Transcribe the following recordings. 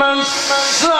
Christmas. So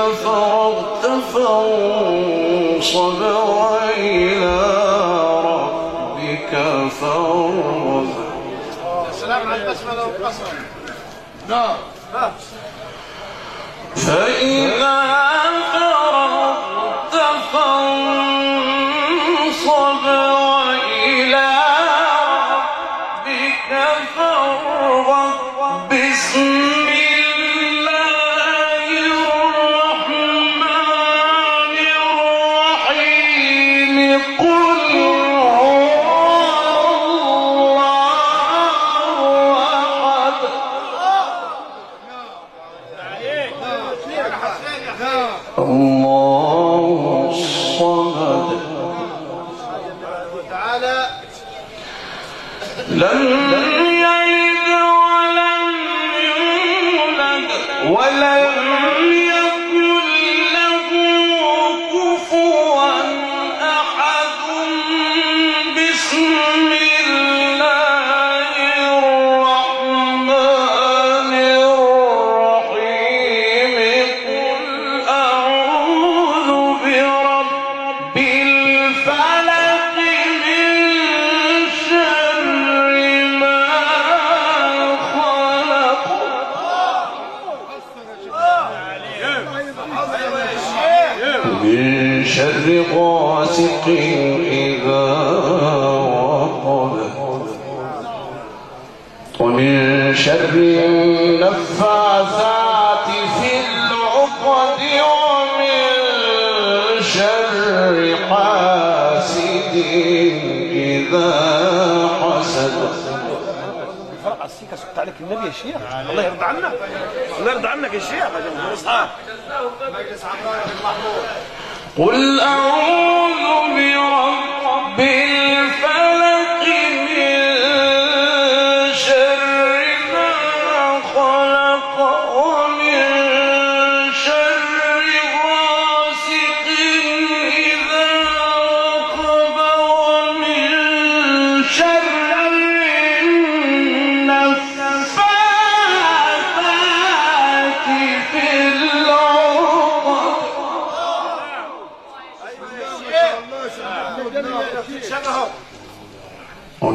صبر إلى ربك فارغب. نعم. ولم الهمزات في العقد ومن شر حاسد إذا حسد. عليك النبي يا شيخ؟ الله يرضى عنك الله يرضى عنك يا شيخ. قل أعوذ برب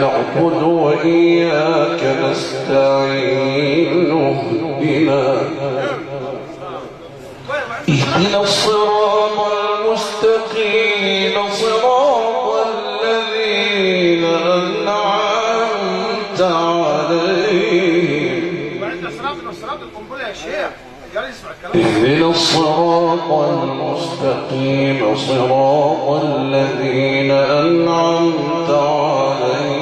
نعبد وإياك نستعين اهدنا. اهدنا الصراط المستقيم صراط الذين أنعمت عليهم. اهدنا الصراط المستقيم صراط الذين أنعمت عليهم.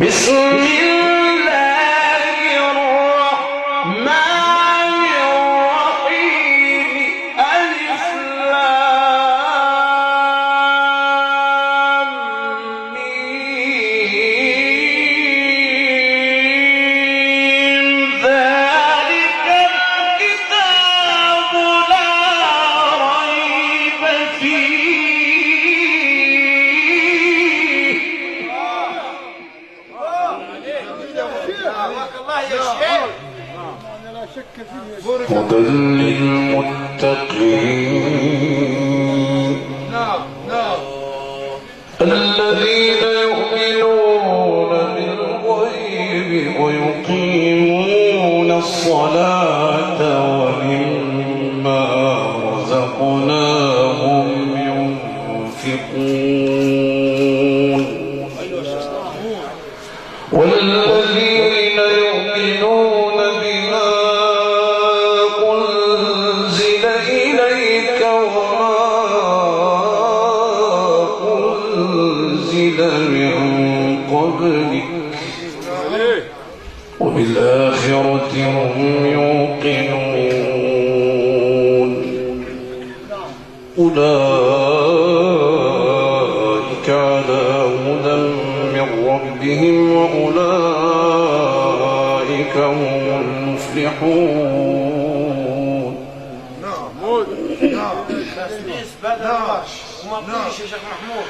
بسم الله للمتقين. الذين ويقيمون الصلاة. وهم يوقنون. أولئك على هدى من ربهم وأولئك هم المفلحون. نعم نعم بس نسبة نعم. وما بتمشي شيخ محمود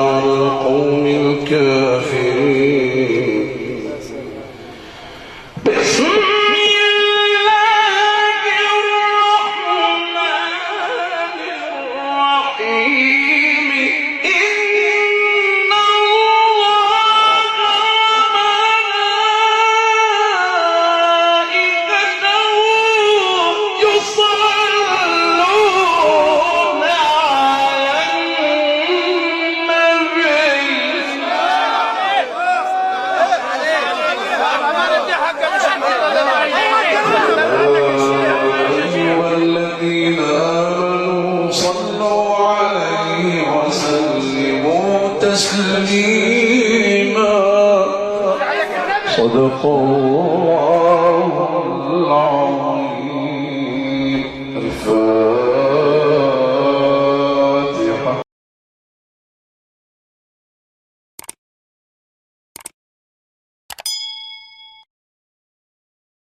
القوم وسلموا تسليما صدق الله.